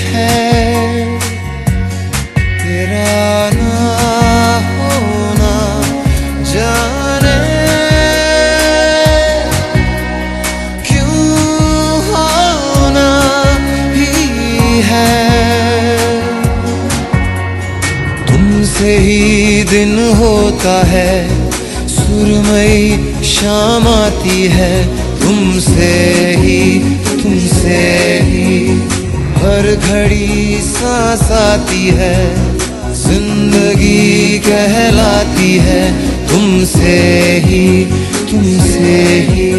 है, तेरा ना होना जाने क्यों होना ही है। तुमसे ही दिन होता है, सुरमई शाम आती है, तुमसे ही तुमसे ही। घड़ी सांस आती है ज़िंदगी कहलाती है तुमसे ही तुमसे ही।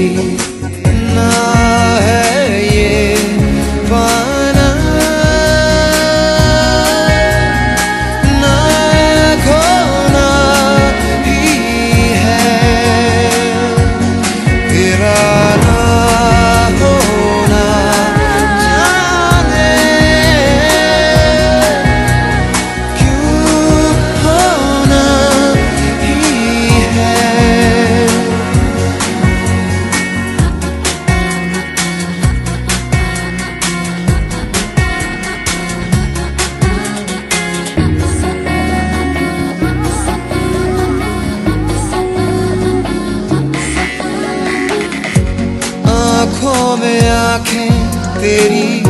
तेरी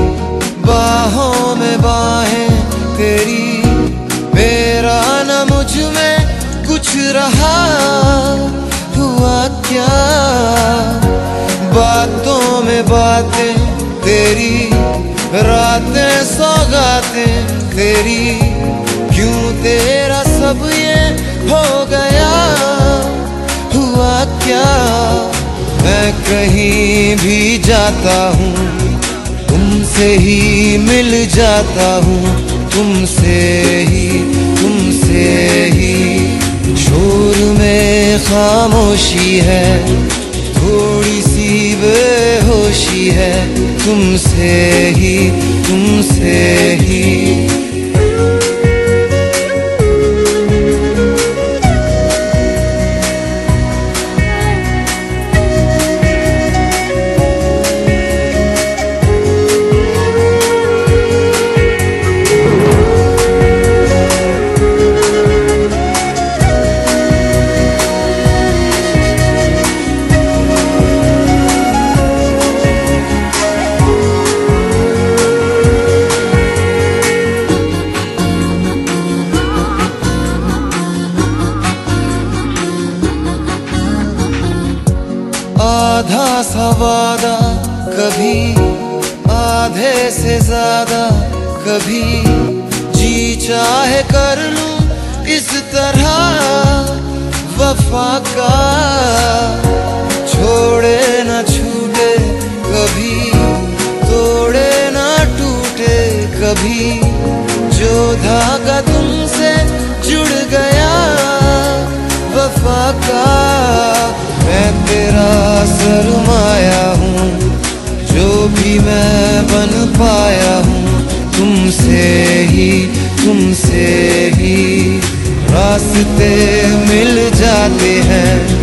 बाहों में बाहें, तेरी मेरा न मुझमें कुछ रहा। हुआ क्या? बातों में बातें, तेरी रातें सौगातें, तेरी क्यों तेरा सब ये हो गया? हुआ क्या? मैं कहीं भी जाता हूँ। तुमसे ही मिल जाता हूँ, तुमसे ही तुमसे ही। शोर में खामोशी है, थोड़ी सी बेहोशी है, तुमसे ही तुमसे ही। आधा वादा कभी आधे से ज़्यादा, कभी जी चाहे कर लू इस तरह, वफा का तुमसे ही तुमसे ही रास्ते मिल जाते हैं।